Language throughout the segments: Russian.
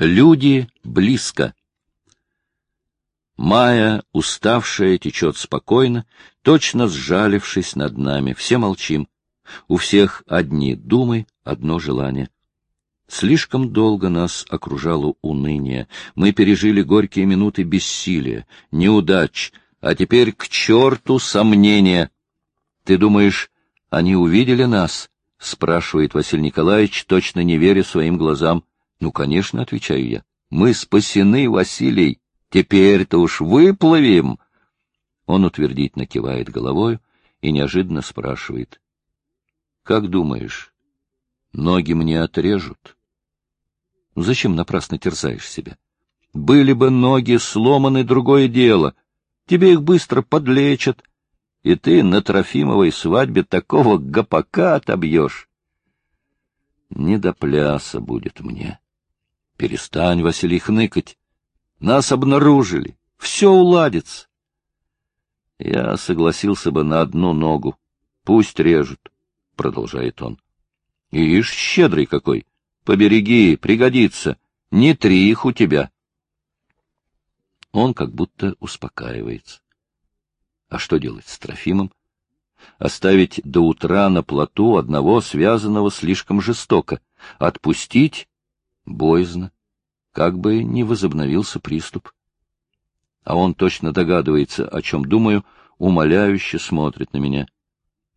Люди близко. Майя, уставшая, течет спокойно, точно сжалившись над нами. Все молчим. У всех одни думы, одно желание. Слишком долго нас окружало уныние. Мы пережили горькие минуты бессилия, неудач, а теперь к черту сомнения. Ты думаешь, они увидели нас? — спрашивает Василий Николаевич, точно не веря своим глазам. — Ну, конечно, — отвечаю я. — Мы спасены, Василий. Теперь-то уж выплывем. Он утвердительно кивает головой и неожиданно спрашивает. — Как думаешь, ноги мне отрежут? Зачем напрасно терзаешь себя? Были бы ноги сломаны, другое дело. Тебе их быстро подлечат, и ты на Трофимовой свадьбе такого гопака отобьешь. Не до пляса будет мне. Перестань, Василий, хныкать. Нас обнаружили. Все уладится. Я согласился бы на одну ногу. Пусть режут, — продолжает он. Ишь, щедрый какой. Побереги, пригодится. Не три их у тебя. Он как будто успокаивается. А что делать с Трофимом? Оставить до утра на плоту одного связанного слишком жестоко. Отпустить — боязно. Как бы не возобновился приступ. А он точно догадывается, о чем думаю, умоляюще смотрит на меня.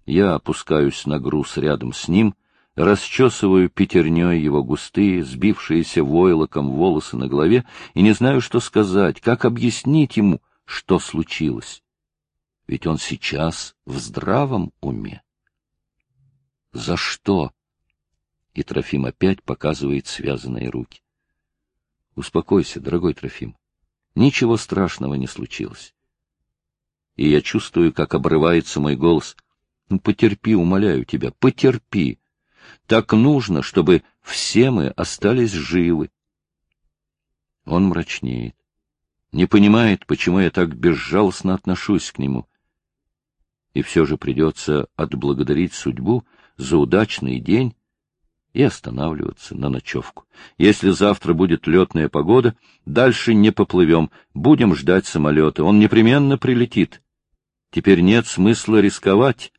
Я опускаюсь на груз рядом с ним, расчесываю пятерней его густые, сбившиеся войлоком волосы на голове и не знаю, что сказать, как объяснить ему, что случилось ведь он сейчас в здравом уме. За что? И Трофим опять показывает связанные руки. Успокойся, дорогой Трофим. Ничего страшного не случилось. И я чувствую, как обрывается мой голос. Ну, потерпи, умоляю тебя, потерпи. Так нужно, чтобы все мы остались живы. Он мрачнеет. Не понимает, почему я так безжалостно отношусь к нему и все же придется отблагодарить судьбу за удачный день и останавливаться на ночевку. Если завтра будет летная погода, дальше не поплывем, будем ждать самолета, он непременно прилетит. Теперь нет смысла рисковать,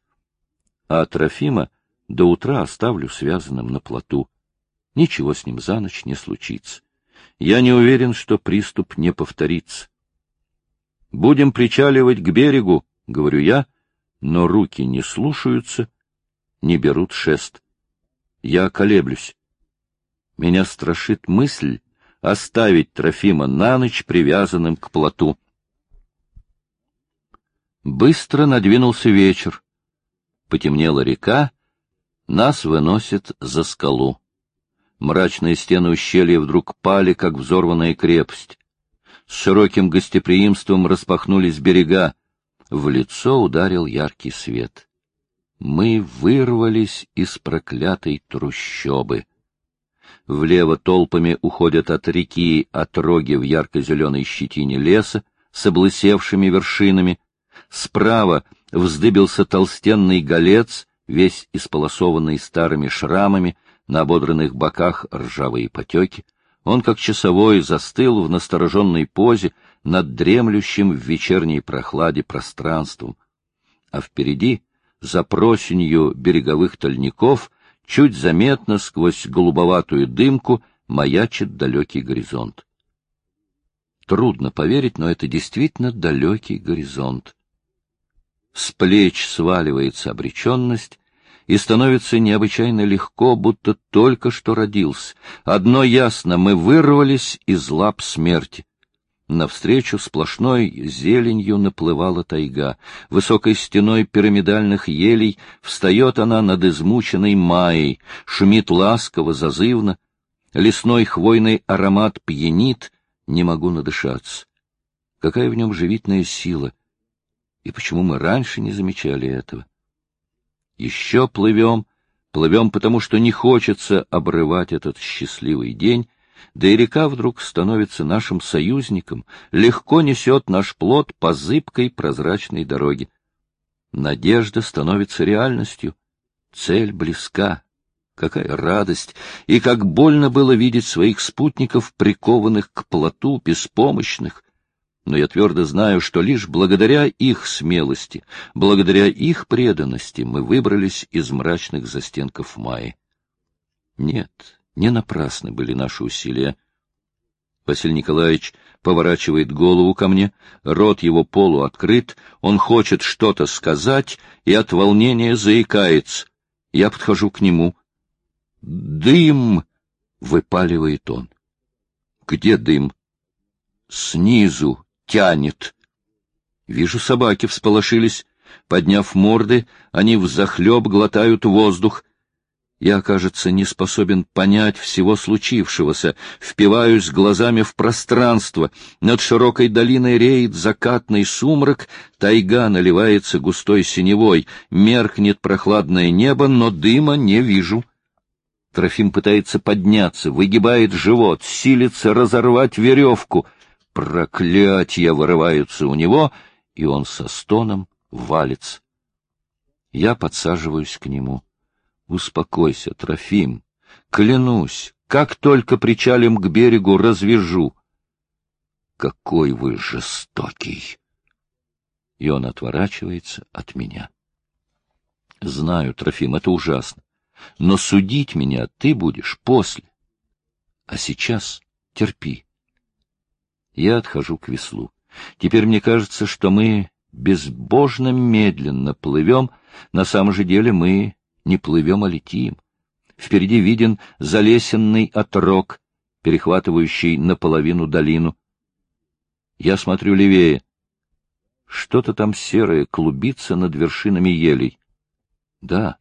а Трофима до утра оставлю связанным на плоту. Ничего с ним за ночь не случится. Я не уверен, что приступ не повторится. Будем причаливать к берегу, — говорю я, но руки не слушаются, не берут шест. Я колеблюсь. Меня страшит мысль оставить Трофима на ночь привязанным к плоту. Быстро надвинулся вечер. Потемнела река, нас выносит за скалу. Мрачные стены ущелья вдруг пали, как взорванная крепость. С широким гостеприимством распахнулись берега, в лицо ударил яркий свет. Мы вырвались из проклятой трущобы. Влево толпами уходят от реки отроги в ярко-зеленой щетине леса с облысевшими вершинами. Справа вздыбился толстенный голец, весь исполосованный старыми шрамами, на ободранных боках ржавые потеки. Он, как часовой, застыл в настороженной позе, над дремлющим в вечерней прохладе пространством, а впереди, за просенью береговых тольников, чуть заметно сквозь голубоватую дымку маячит далекий горизонт. Трудно поверить, но это действительно далекий горизонт. С плеч сваливается обреченность, и становится необычайно легко, будто только что родился. Одно ясно — мы вырвались из лап смерти. Навстречу сплошной зеленью наплывала тайга. Высокой стеной пирамидальных елей встает она над измученной маей, шумит ласково, зазывно. Лесной хвойный аромат пьянит, не могу надышаться. Какая в нем живительная сила! И почему мы раньше не замечали этого? Еще плывем, плывем, потому что не хочется обрывать этот счастливый день, да и река вдруг становится нашим союзником, легко несет наш плод по зыбкой прозрачной дороге. Надежда становится реальностью, цель близка. Какая радость! И как больно было видеть своих спутников, прикованных к плоту, беспомощных. Но я твердо знаю, что лишь благодаря их смелости, благодаря их преданности мы выбрались из мрачных застенков Майи. Нет, не напрасны были наши усилия. Василий Николаевич поворачивает голову ко мне, рот его полуоткрыт, он хочет что-то сказать и от волнения заикается. Я подхожу к нему. «Дым!» — выпаливает он. «Где дым?» «Снизу тянет». Вижу, собаки всполошились. Подняв морды, они взахлеб глотают воздух. Я, кажется, не способен понять всего случившегося, впиваюсь глазами в пространство. Над широкой долиной реет закатный сумрак, тайга наливается густой синевой, меркнет прохладное небо, но дыма не вижу. Трофим пытается подняться, выгибает живот, силится разорвать веревку. Проклятья вырываются у него, и он со стоном валится. Я подсаживаюсь к нему. Успокойся, Трофим. Клянусь, как только причалим к берегу, развяжу. Какой вы жестокий! И он отворачивается от меня. Знаю, Трофим, это ужасно. Но судить меня ты будешь после. А сейчас терпи. Я отхожу к веслу. Теперь мне кажется, что мы безбожно медленно плывем, на самом же деле мы не плывем, а летим. Впереди виден залесенный отрог, перехватывающий наполовину долину. Я смотрю левее. Что-то там серое клубится над вершинами елей. Да,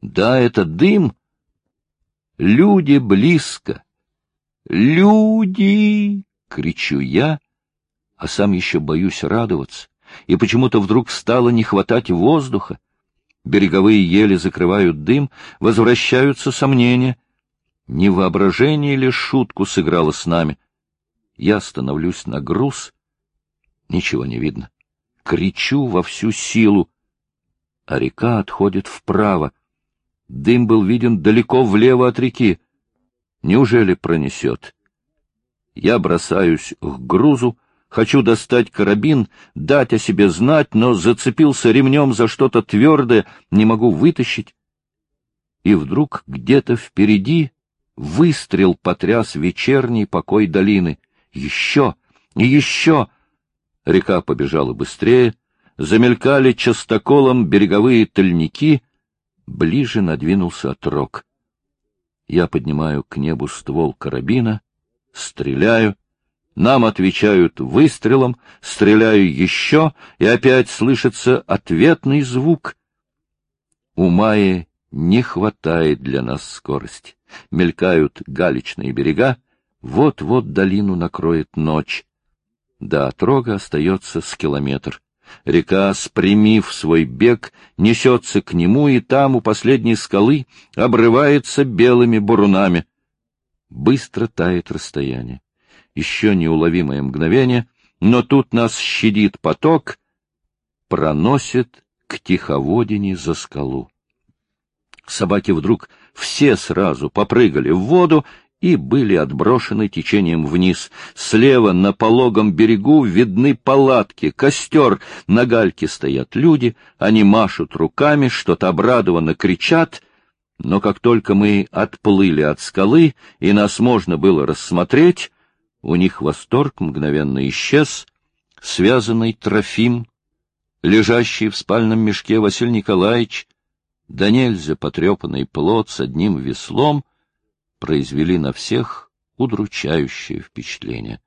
да, это дым. Люди близко. Люди! — кричу я, а сам еще боюсь радоваться. И почему-то вдруг стало не хватать воздуха. Береговые ели закрывают дым, возвращаются сомнения. Не воображение ли шутку сыграло с нами? Я становлюсь на груз. Ничего не видно. Кричу во всю силу. А река отходит вправо. Дым был виден далеко влево от реки. Неужели пронесет? Я бросаюсь к грузу, Хочу достать карабин, дать о себе знать, но зацепился ремнем за что-то твердое, не могу вытащить. И вдруг где-то впереди выстрел потряс вечерний покой долины. Еще! Еще! Река побежала быстрее, замелькали частоколом береговые тальники, ближе надвинулся отрог. Я поднимаю к небу ствол карабина, стреляю — нам отвечают выстрелом, стреляю еще, и опять слышится ответный звук. У Майи не хватает для нас скорости. Мелькают галечные берега, вот-вот долину накроет ночь. До отрога остается с километр. Река, спрямив свой бег, несется к нему, и там, у последней скалы, обрывается белыми бурунами. Быстро тает расстояние еще неуловимое мгновение, но тут нас щадит поток, проносит к тиховодине за скалу. Собаки вдруг все сразу попрыгали в воду и были отброшены течением вниз. Слева на пологом берегу видны палатки, костер, на гальке стоят люди, они машут руками, что-то обрадованно кричат, но как только мы отплыли от скалы, и нас можно было рассмотреть, у них восторг мгновенно исчез, связанный Трофим, лежащий в спальном мешке Василий Николаевич, да нельзя потрепанный плод с одним веслом, произвели на всех удручающее впечатление.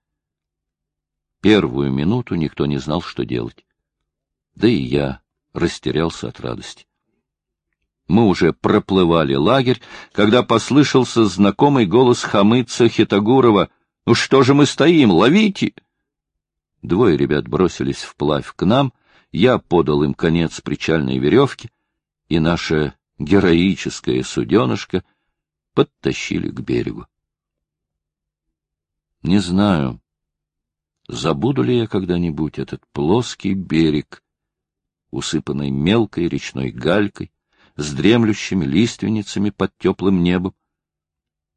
Первую минуту никто не знал, что делать. Да и я растерялся от радости. Мы уже проплывали лагерь, когда послышался знакомый голос хамыца Хитагурова — что же мы стоим? Ловите! Двое ребят бросились вплавь к нам, я подал им конец причальной веревки, и наше героическое суденышко подтащили к берегу. Не знаю, забуду ли я когда-нибудь этот плоский берег, усыпанный мелкой речной галькой, с дремлющими лиственницами под теплым небом,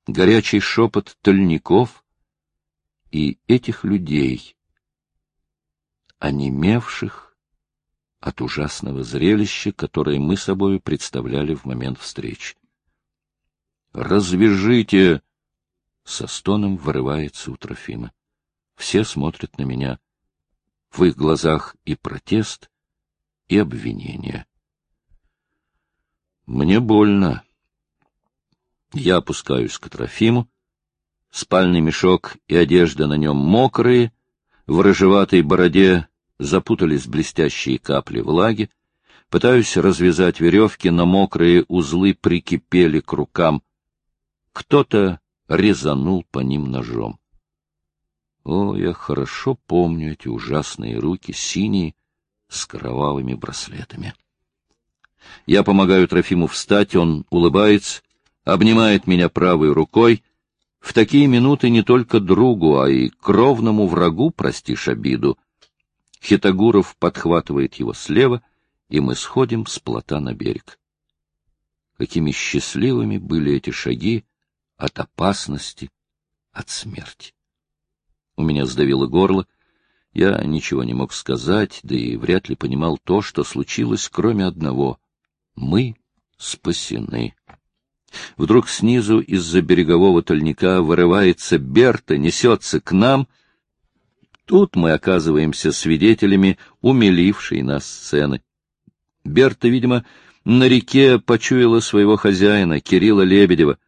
горячий шепот тольников и этих людей, онемевших от ужасного зрелища, которое мы собою представляли в момент встречи. «Развяжите!» — со стоном вырывается у Трофима. Все смотрят на меня. В их глазах и протест, и обвинение. Мне больно. Я опускаюсь к Трофиму. Спальный мешок и одежда на нем мокрые, в рыжеватой бороде запутались блестящие капли влаги. Пытаюсь развязать веревки, но мокрые узлы прикипели к рукам. Кто-то резанул по ним ножом. О, я хорошо помню эти ужасные руки, синие, с кровавыми браслетами. Я помогаю Трофиму встать, он улыбается, обнимает меня правой рукой. В такие минуты не только другу, а и кровному врагу простишь обиду. Хитогуров подхватывает его слева, и мы сходим с плота на берег. Какими счастливыми были эти шаги от опасности, от смерти. У меня сдавило горло, я ничего не мог сказать, да и вряд ли понимал то, что случилось, кроме одного — мы спасены. Вдруг снизу из-за берегового тольника вырывается Берта, несется к нам. Тут мы оказываемся свидетелями умилившей нас сцены. Берта, видимо, на реке почуяла своего хозяина, Кирилла Лебедева.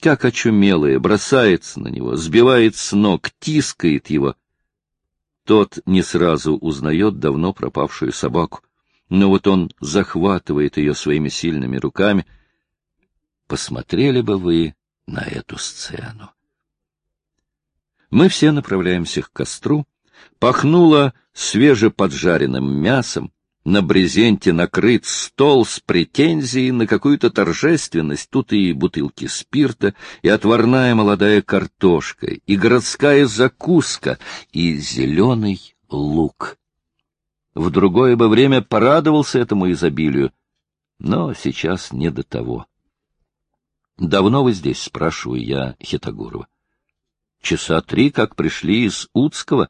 Как очумелая, бросается на него, сбивает с ног, тискает его. Тот не сразу узнает давно пропавшую собаку, но вот он захватывает ее своими сильными руками. Посмотрели бы вы на эту сцену. Мы все направляемся к костру. Пахнуло свежеподжаренным мясом, на брезенте накрыт стол с претензией на какую-то торжественность. Тут и бутылки спирта, и отварная молодая картошка, и городская закуска, и зеленый лук. В другое бы время порадовался этому изобилию, но сейчас не до того. «Давно вы здесь?» — спрашиваю я Хитогурова. «Часа три, как пришли из Уцкого».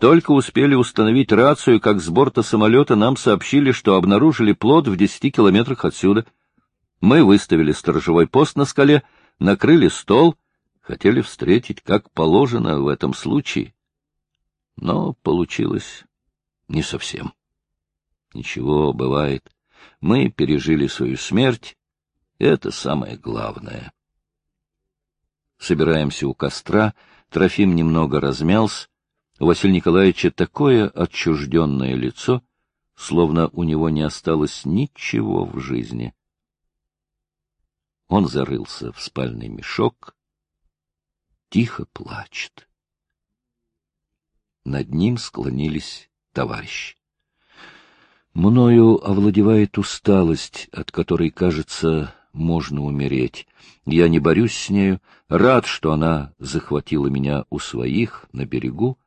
Только успели установить рацию, как с борта самолета нам сообщили, что обнаружили плод в десяти километрах отсюда. Мы выставили сторожевой пост на скале, накрыли стол, хотели встретить, как положено в этом случае. Но получилось не совсем. Ничего, бывает. Мы пережили свою смерть, это самое главное. Собираемся у костра, Трофим немного размялся, у Василия Николаевича такое отчужденное лицо, словно у него не осталось ничего в жизни. Он зарылся в спальный мешок, тихо плачет. Над ним склонились товарищи. Мною овладевает усталость, от которой, кажется, можно умереть. Я не борюсь с нею, рад, что она захватила меня у своих на берегу,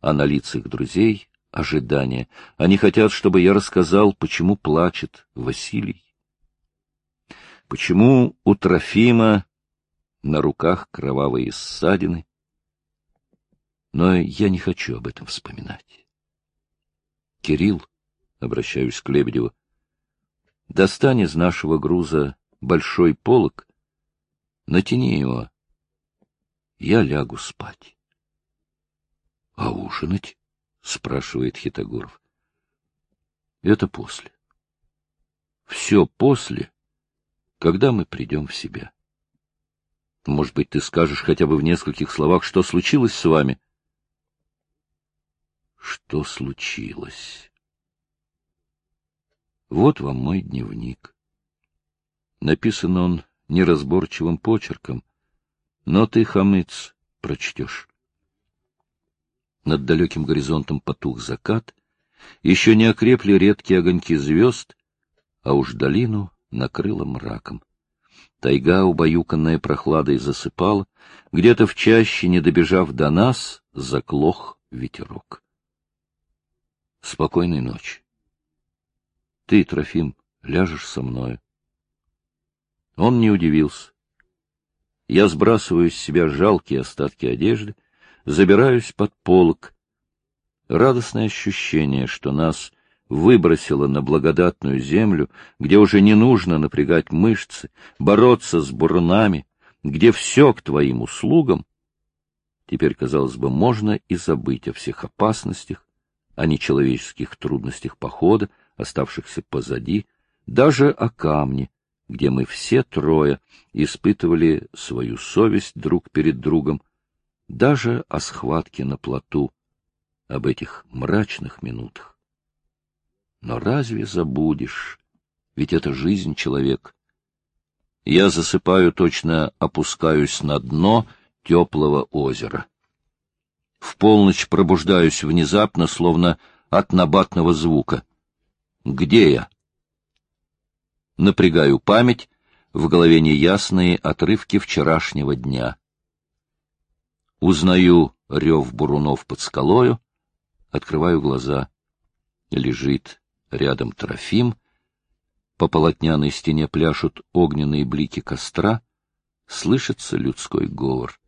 а на лицах друзей — ожидание. Они хотят, чтобы я рассказал, почему плачет Василий. Почему у Трофима на руках кровавые ссадины. Но я не хочу об этом вспоминать. Кирилл, обращаюсь к Лебедеву, достань из нашего груза большой полог, натяни его. Я лягу спать. — А ужинать? — спрашивает Хитогоров. — Это после. Все после, когда мы придем в себя. Может быть, ты скажешь хотя бы в нескольких словах, что случилось с вами? Что случилось? Вот вам мой дневник. Написан он неразборчивым почерком, но ты, хамыц, прочтешь. Над далеким горизонтом потух закат, еще не окрепли редкие огоньки звезд, а уж долину накрыло мраком. Тайга, убаюканная прохладой, засыпала, где-то в чаще, не добежав до нас, заклох ветерок. Спокойной ночи. Ты, Трофим, ляжешь со мною. Он не удивился. Я сбрасываю с себя жалкие остатки одежды, забираюсь под полок. Радостное ощущение, что нас выбросило на благодатную землю, где уже не нужно напрягать мышцы, бороться с бурнами, где все к твоим услугам, теперь, казалось бы, можно и забыть о всех опасностях, о нечеловеческих трудностях похода, оставшихся позади, даже о камне, где мы все трое испытывали свою совесть друг перед другом, даже о схватке на плоту, об этих мрачных минутах. Но разве забудешь? Ведь это жизнь человек. Я засыпаю, точно опускаюсь на дно теплого озера. В полночь пробуждаюсь внезапно, словно от набатного звука. Где я? Напрягаю память, в голове неясные отрывки вчерашнего дня. Узнаю рев бурунов под скалою, открываю глаза. Лежит рядом Трофим, по полотняной стене пляшут огненные блики костра, слышится людской говор.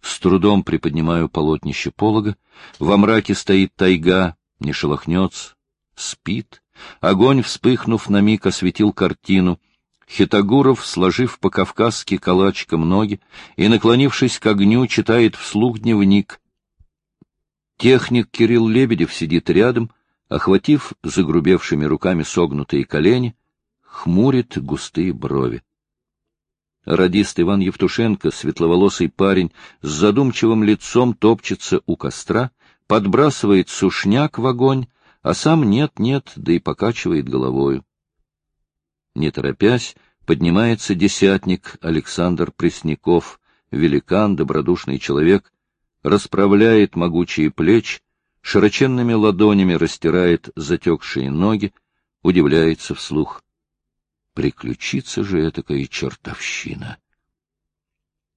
С трудом приподнимаю полотнище полога, во мраке стоит тайга, не шелохнется, спит, Огонь, вспыхнув на миг, осветил картину. Хитогуров, сложив по-кавказски калачиком ноги и, наклонившись к огню, читает вслух дневник. Техник Кирилл Лебедев сидит рядом, охватив загрубевшими руками согнутые колени, хмурит густые брови. Радист Иван Евтушенко, светловолосый парень, с задумчивым лицом топчется у костра, подбрасывает сушняк в огонь, а сам нет-нет, да и покачивает головою. Не торопясь, поднимается десятник Александр Пресняков, великан, добродушный человек, расправляет могучие плечи, широченными ладонями растирает затекшие ноги, удивляется вслух. Приключится же этакая чертовщина!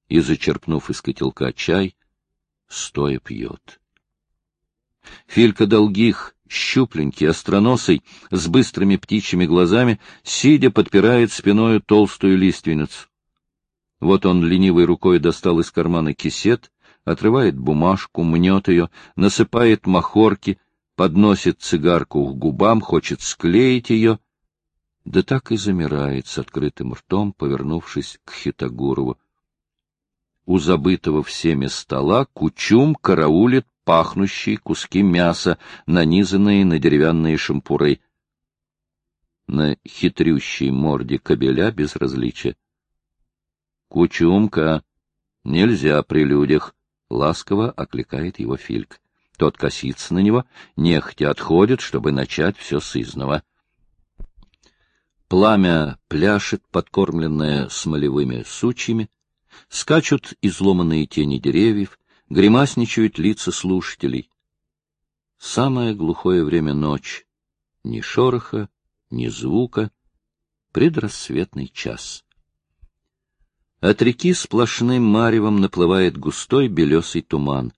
И, зачерпнув из котелка чай, стоя пьет. Филька Долгих щупленький, остроносый, с быстрыми птичьими глазами, сидя, подпирает спиною толстую лиственницу. Вот он ленивой рукой достал из кармана кисет, отрывает бумажку, мнет ее, насыпает махорки, подносит цигарку к губам, хочет склеить ее, да так и замирает с открытым ртом, повернувшись к Хитогурову. У забытого всеми стола Кучум караулит пахнущие куски мяса, нанизанные на деревянные шампуры. На хитрющей морде кобеля безразличие. «Кучумка! Нельзя при людях!» — ласково окликает его Фильк. Тот косится на него, нехотя отходит, чтобы начать все с изного. Пламя пляшет, подкормленное смолевыми сучьями, скачут изломанные тени деревьев, гримасничают лица слушателей. Самое глухое время ночь. Ни шороха, ни звука. Предрассветный час. От реки сплошным маревом наплывает густой белесый туман.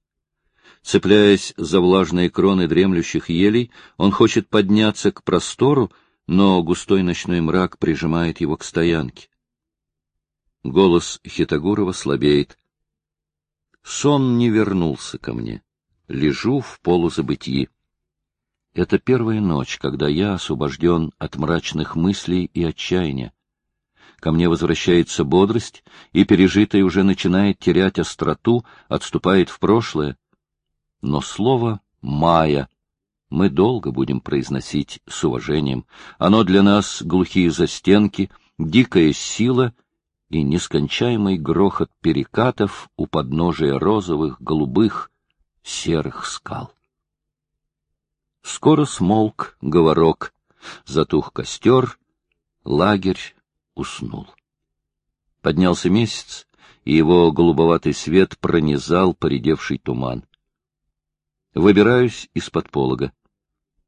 Цепляясь за влажные кроны дремлющих елей, он хочет подняться к простору, но густой ночной мрак прижимает его к стоянке. Голос Хитогурова слабеет. Сон не вернулся ко мне. Лежу в полузабытии. Это первая ночь, когда я освобожден от мрачных мыслей и отчаяния. Ко мне возвращается бодрость, и пережитое уже начинает терять остроту, отступает в прошлое. Но слово «майя» мы долго будем произносить с уважением. Оно для нас глухие застенки, дикая сила — и нескончаемый грохот перекатов у подножия розовых, голубых, серых скал. Скоро смолк говорок, затух костер, лагерь уснул. Поднялся месяц, и его голубоватый свет пронизал поредевший туман. Выбираюсь из-под полога.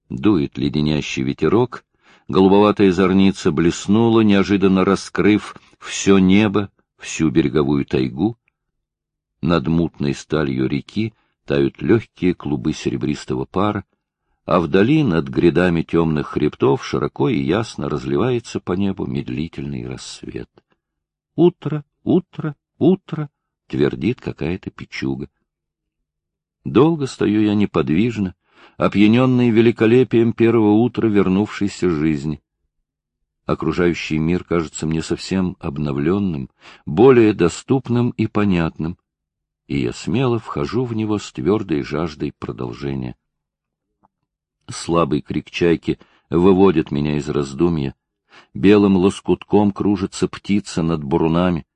Дует леденящий ветерок, голубоватая зорница блеснула, неожиданно раскрыв все небо, всю береговую тайгу. Над мутной сталью реки тают легкие клубы серебристого пара, а вдали над грядами темных хребтов широко и ясно разливается по небу медлительный рассвет. Утро, утро, утро, твердит какая-то печуга. Долго стою я неподвижно, опьяненный великолепием первого утра вернувшейся жизни. Окружающий мир кажется мне совсем обновленным, более доступным и понятным, и я смело вхожу в него с твердой жаждой продолжения. Слабый крик чайки выводит меня из раздумья. Белым лоскутком кружится птица над бурунами,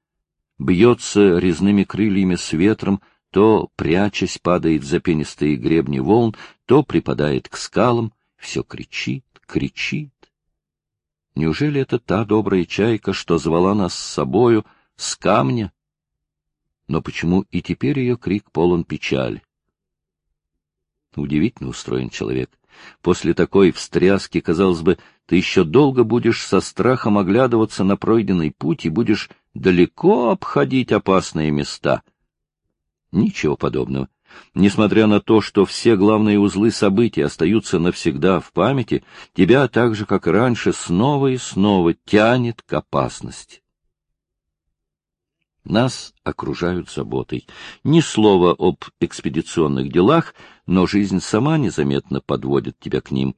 бьется резными крыльями с ветром, то, прячась, падает за пенистые гребни волн, то припадает к скалам, все кричит, кричит. Неужели это та добрая чайка, что звала нас с собою с камня? Но почему и теперь ее крик полон печали? Удивительно устроен человек. После такой встряски, казалось бы, ты еще долго будешь со страхом оглядываться на пройденный путь и будешь далеко обходить опасные места. Ничего подобного. Несмотря на то, что все главные узлы событий остаются навсегда в памяти, тебя так же, как и раньше, снова и снова тянет к опасности. Нас окружают заботой. Ни слова об экспедиционных делах, но жизнь сама незаметно подводит тебя к ним.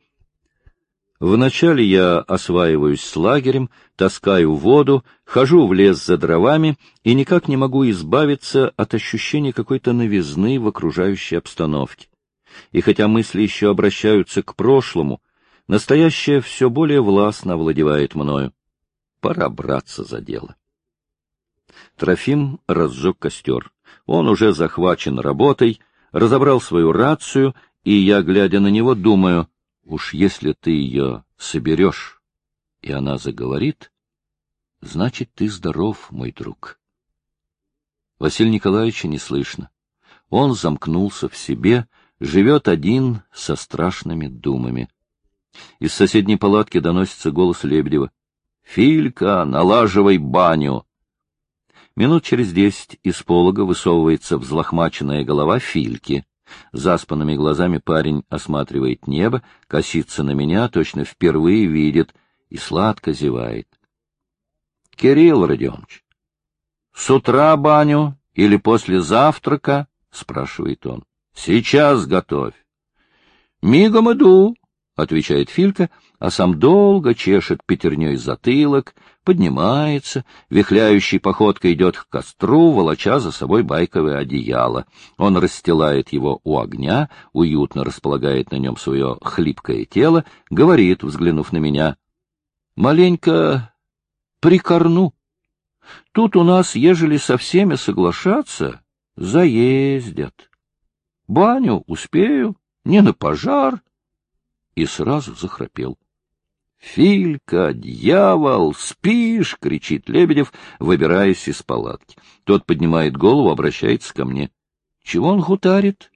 Вначале я осваиваюсь с лагерем, таскаю воду, хожу в лес за дровами и никак не могу избавиться от ощущения какой-то новизны в окружающей обстановке. И хотя мысли еще обращаются к прошлому, настоящее все более властно овладевает мною. Пора браться за дело. Трофим разжег костер. Он уже захвачен работой, разобрал свою рацию, и я, глядя на него, думаю, уж если ты ее соберешь, и она заговорит, значит, ты здоров, мой друг. Василия Николаевича не слышно. Он замкнулся в себе, живет один со страшными думами. Из соседней палатки доносится голос Лебедева. — Филька, налаживай баню! Минут через десять из полога высовывается взлохмаченная голова Фильки. Заспанными глазами парень осматривает небо, косится на меня, точно впервые видит и сладко зевает. — Кирилл Родионович, с утра баню или после завтрака? — спрашивает он. — Сейчас готовь. — Мигом иду, — отвечает Филька, а сам долго чешет пятерней затылок, поднимается, вихляющей походкой идет к костру, волоча за собой байковое одеяло. Он расстилает его у огня, уютно располагает на нем свое хлипкое тело, говорит, взглянув на меня, «Маленько прикорну. Тут у нас, ежели со всеми соглашаться, заездят. Баню успею, не на пожар». И сразу захрапел. «Филька, дьявол, спишь!» — кричит Лебедев, выбираясь из палатки. Тот поднимает голову, обращается ко мне. «Чего он хутарит?»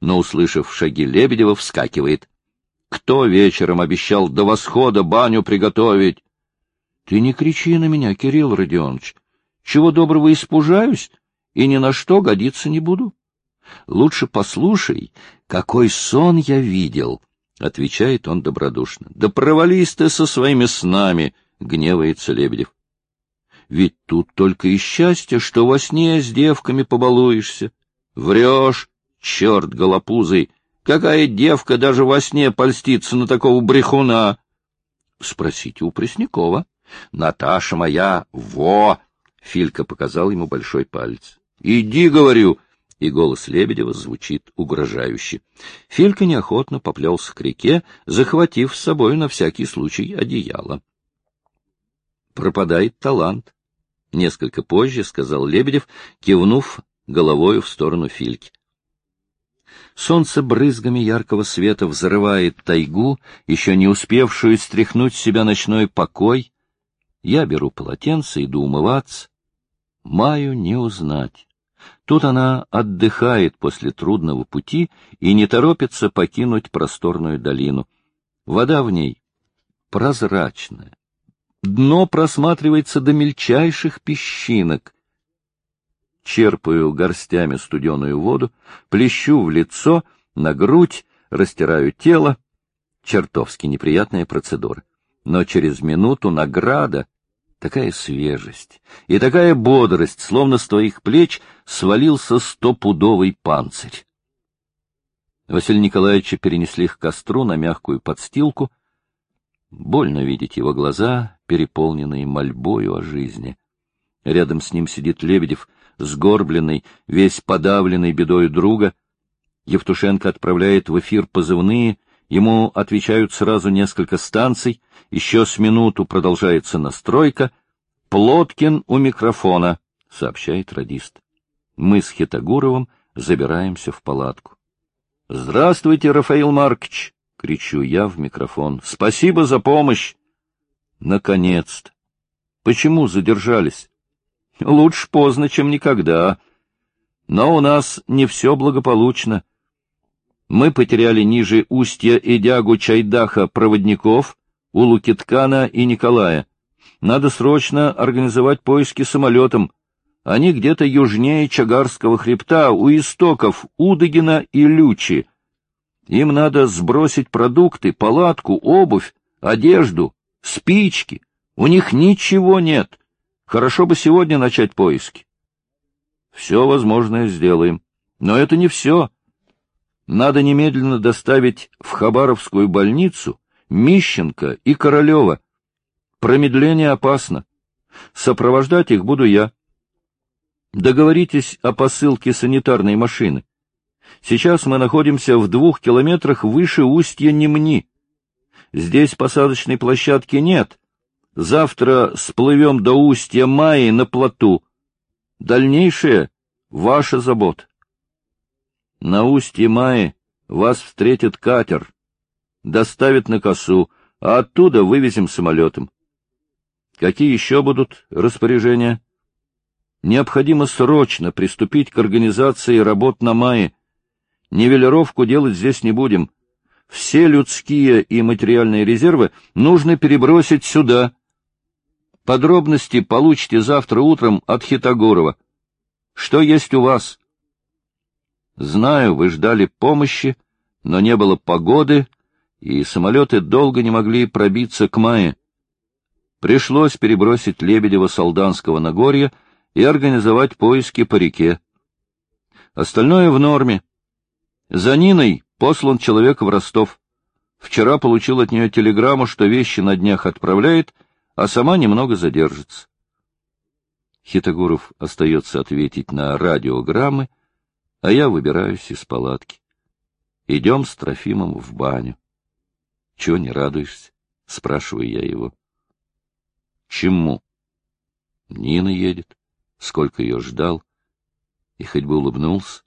Но, услышав шаги Лебедева, вскакивает. «Кто вечером обещал до восхода баню приготовить?» «Ты не кричи на меня, Кирилл Родионович. Чего доброго испужаюсь и ни на что годиться не буду. Лучше послушай, какой сон я видел». — отвечает он добродушно. — Да провались ты со своими снами! — гневается Лебедев. — Ведь тут только и счастье, что во сне с девками побалуешься. Врешь, черт голопузый! Какая девка даже во сне польстится на такого брехуна? — Спросите у Преснякова. — Наташа моя, во! — Филька показал ему большой палец. — Иди, говорю, и голос Лебедева звучит угрожающе. Филька неохотно поплелся к реке, захватив с собой на всякий случай одеяло. Пропадает талант. Несколько позже сказал Лебедев, кивнув головою в сторону Фильки. Солнце брызгами яркого света взрывает тайгу, еще не успевшую стряхнуть с себя ночной покой. Я беру полотенце, иду умываться. Маю не узнать. Тут она отдыхает после трудного пути и не торопится покинуть просторную долину. Вода в ней прозрачная. Дно просматривается до мельчайших песчинок. Черпаю горстями студеную воду, плещу в лицо, на грудь, растираю тело. Чертовски неприятная процедура. Но через минуту награда, такая свежесть и такая бодрость, словно с твоих плеч свалился стопудовый панцирь. Василия Николаевича перенесли к костру на мягкую подстилку. Больно видеть его глаза, переполненные мольбою о жизни. Рядом с ним сидит Лебедев, сгорбленный, весь подавленный бедой друга. Евтушенко отправляет в эфир позывные, ему отвечают сразу несколько станций, еще с минуту продолжается настройка. «Плоткин у микрофона», — сообщает радист. Мы с Хитогуровым забираемся в палатку. — Здравствуйте, Рафаил Маркович! — кричу я в микрофон. — Спасибо за помощь! — Наконец-то! Почему задержались? — Лучше поздно, чем никогда. Но у нас не все благополучно. Мы потеряли ниже устья Идягу Чайдаха проводников у Лукиткана и Николая. Надо срочно организовать поиски самолетом. Они где-то южнее Чагарского хребта, у истоков Удыгина и Лючи. Им надо сбросить продукты, палатку, обувь, одежду, спички. У них ничего нет. Хорошо бы сегодня начать поиски. Все возможное сделаем. Но это не все. Надо немедленно доставить в Хабаровскую больницу Мищенко и Королева. Промедление опасно. Сопровождать их буду я. Договоритесь о посылке санитарной машины. Сейчас мы находимся в двух километрах выше устья Немни. Здесь посадочной площадки нет. Завтра сплывем до устья Майи на плоту. Дальнейшее — ваша забота. На устье Майи вас встретит катер. Доставит на косу, а оттуда вывезем самолетом. Какие еще будут распоряжения? Необходимо срочно приступить к организации работ на Майе. Нивелировку делать здесь не будем. Все людские и материальные резервы нужно перебросить сюда. Подробности получите завтра утром от Хитогорова. Что есть у вас? Знаю, вы ждали помощи, но не было погоды, и самолеты долго не могли пробиться к мае. Пришлось перебросить Лебедева-Солданского Нагорья и организовать поиски по реке. Остальное в норме. За Ниной послан человек в Ростов. Вчера получил от нее телеграмму, что вещи на днях отправляет, а сама немного задержится. Хитогуров остается ответить на радиограммы, а я выбираюсь из палатки. Идем с Трофимом в баню. — Чего не радуешься? — спрашиваю я его. — Чему? — Нина едет. Сколько ее ждал. И хоть бы улыбнулся.